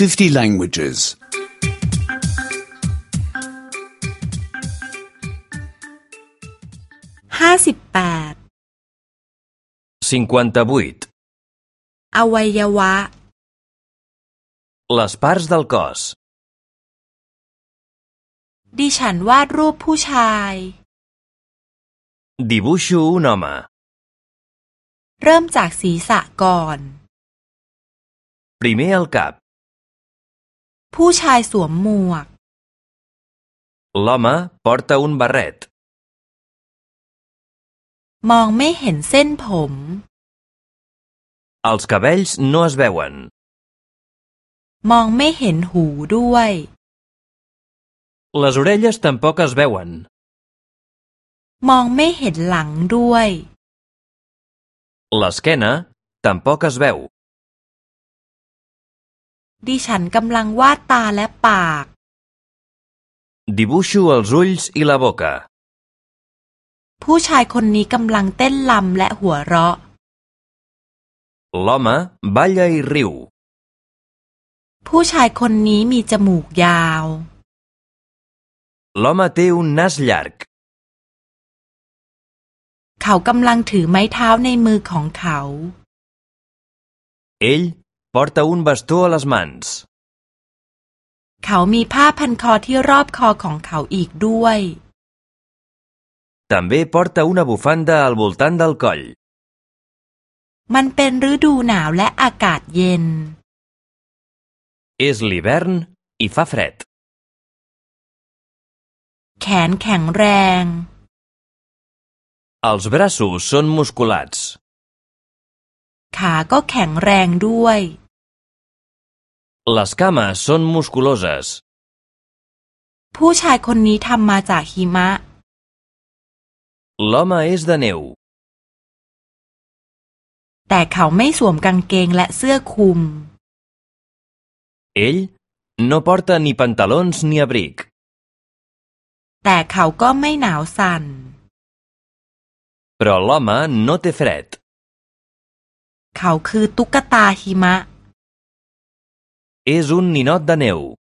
50 languages. ห้าสิบแปด 58. อวัยวะ Les parts del cos. ดิฉันวาดรูปผู้ชาย Dibuixo un home. เริ่มจากศีรษะก่อน Primer el cap. ผู้ชายสวมหมวก L'home porta un barret. มองไม่เห็นเส้นผม Els cabells no es veuen. มองไม่เห็นหูด้วย Les orelles tampoc es veuen. มองไม่เห็นหลังด้วย L'esquena tampoc es veu. ดิฉันกำลังวาดตาและปาก Dibuixo els ulls i la boca. ผู้ชายคนนี้กำลังเต้นลำและหัวเราะ L'home balla i riu. ผู้ชายคนนี้มีจมูกยาว L'home té un nas llarg. เขากำลังถือไม้เท้าในมือของเขา Ell porta un bastó a les mans. เขามีผ้าพันคอที่รอบคอของเขาอีกด้วย També porta una bufanda al voltant del coll. มันเป็นฤดูหนาวและอากาศเย็น És l'hivern i fa fred. แขนแข็งแรง Els braços són musculats. ขาก็แข็งแรงด้วย Les cames són musculoses. ผู้ชายคนนี้ทำมาจากหิมะ L'home és de neu. แต่เขาไม่สวมกางเกงและเสื้อคลุม Ell no porta ni pantalons ni abric. แต่เขาก็ไม่หนาวสั่น Però l'home no té fred. เขาคือตุ๊กตาหิมะ És un ninot de neu.